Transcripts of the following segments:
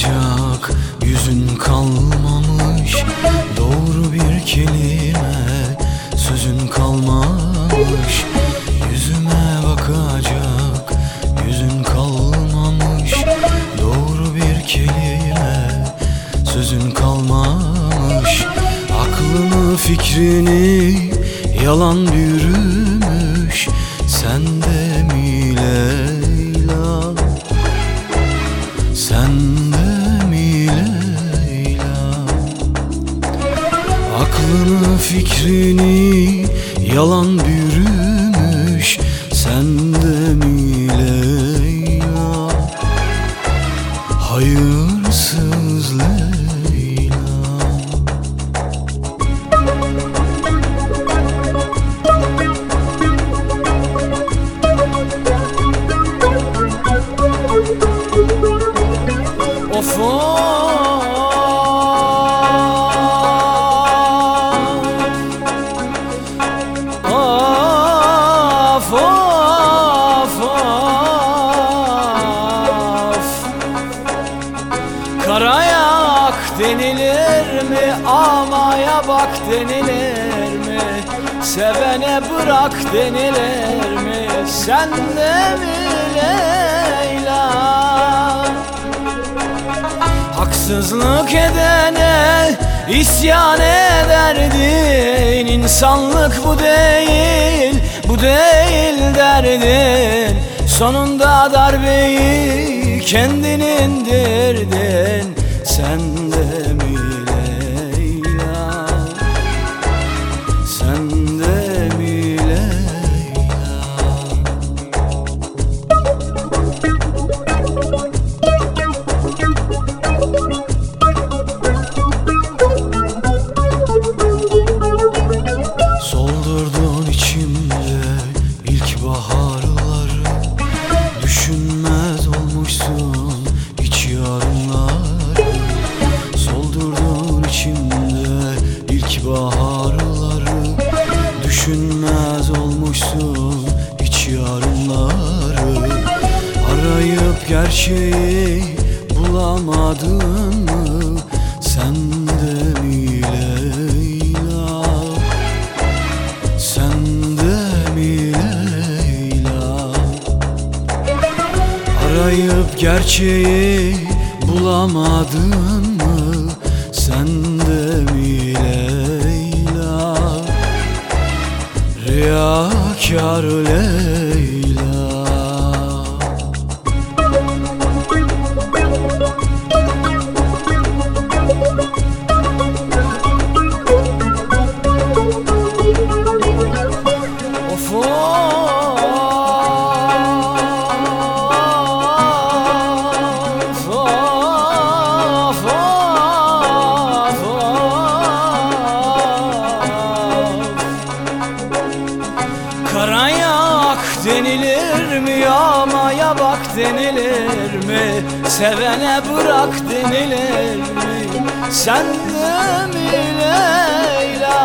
Bakacak yüzün kalmamış. Doğru bir kelime sözün kalmamış. Yüzüme bakacak yüzün kalmamış. Doğru bir kelime sözün kalmamış. Aklını fikrini yalan yürümüş Sende Aklını fikrini yalan bürümüş Sende mi Leyla? Hayırsız Leyla. Of of denilir mi? Amaya bak denilir mi? Sevene bırak denilir mi? Sen de mi Leyla? Haksızlık edene isyan ederdin. İnsanlık bu değil, bu değil derdin. Sonunda darbeyi kendin indirdin Düşünmez olmuşsun hiç yarınları. Arayıp gerçeği bulamadın mı? Sen de mi Leyla? Sen de mi Leyla? Arayıp gerçeği bulamadın mı? Sen de mi Leyla Leyla denilir mi? Sevene bırak denilir mi? Sen de mi Leyla.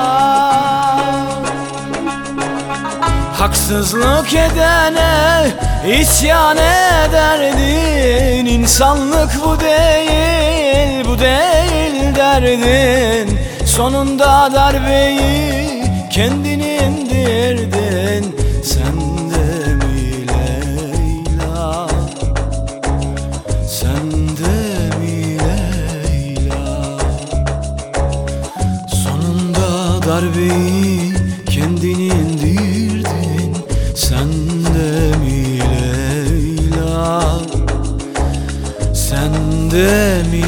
Haksızlık edene isyan ederdin İnsanlık bu değil, bu değil derdin. Sonunda darbeyi kendin indirdin. Sen darbeyi kendin indirdin Sen de mi Leyla? Sen de mi